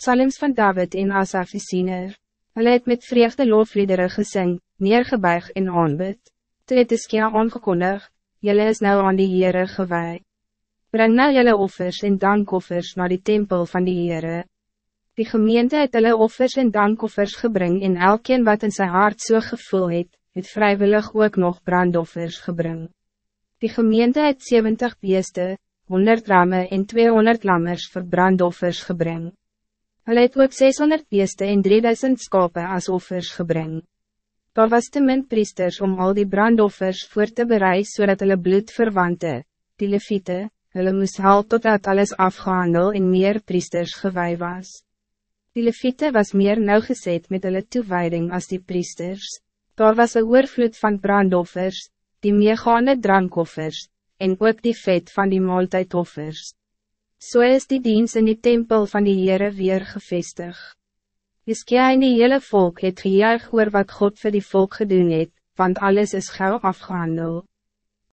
Psalms van David en Asaf die Siener. Hulle het met vreugde loofliedere gesing, neergebuig en aanbid. Toe het Iskia aangekondig, Jelle is nou aan die Heere gewaai. Breng nou jelle offers en dankoffers naar die tempel van die Heere. Die gemeente het hulle offers en dankoffers gebring en elkeen wat in zijn hart so gevoel het, het vrijwillig ook nog brandoffers gebring. Die gemeente het 70 beeste, 100 ramme en 200 lammers voor brandoffers gebring. Hulle het ook 600 beeste en 3000 skape as offers gebring. Daar was te min priesters om al die brandoffers voor te bereiden zodat hulle bloed verwante, die leviete, hulle moes haal totdat alles afgehandel en meer priesters gewaai was. Die leviete was meer nauwgezet met hulle toewijding als die priesters. Daar was een oorvloed van brandoffers, die meegaande drankoffers, en ook die vet van die maaltijdoffers. So is die dienst in die tempel van die Heere weer gevestig. Iskia en die hele volk het gejuig oor wat God voor die volk gedoen het, want alles is gauw afgehandeld.